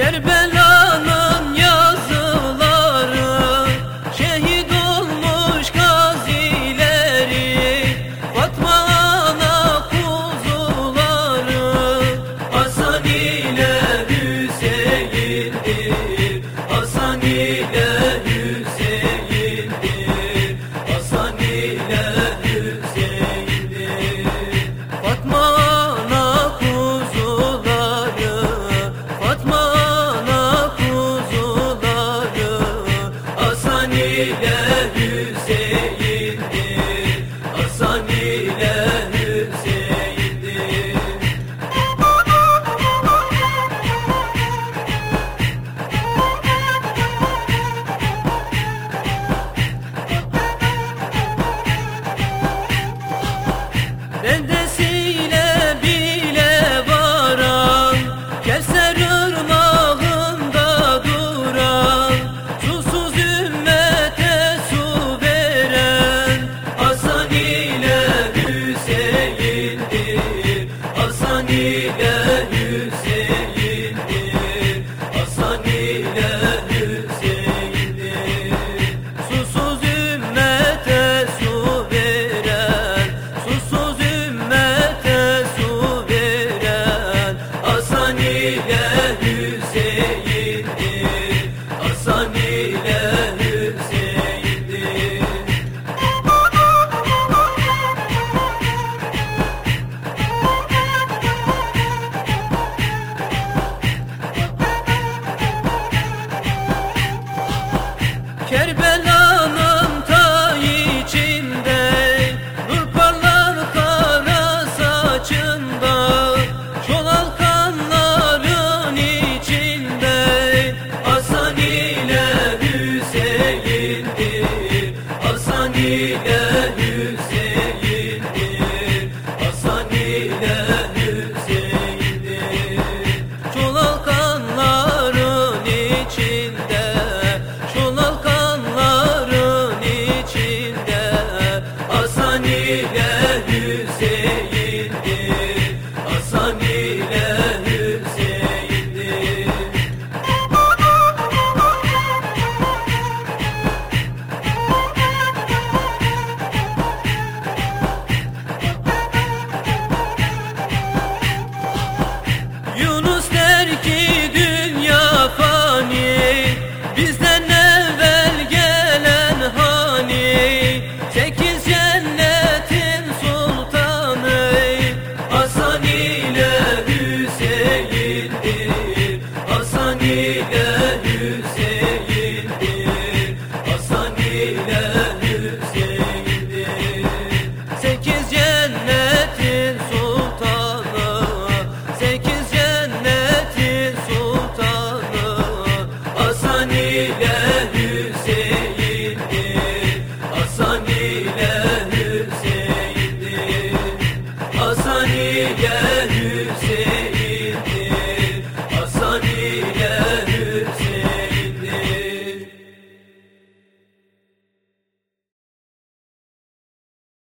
Get it back. Ben de Kerbela'nın ta içinde Nur saçında Çoğal içinde Hasan ile Hüseyin'dir Hasan ile Hüseyin'dir Hasan ile ki dünya fani. Bizden evvel gelen hani. Sekiz cennetin sultanı. Hasan ile Hüseyin'dir. Hasan ile Hüseyin'dir. Hasan ile Hüseyin.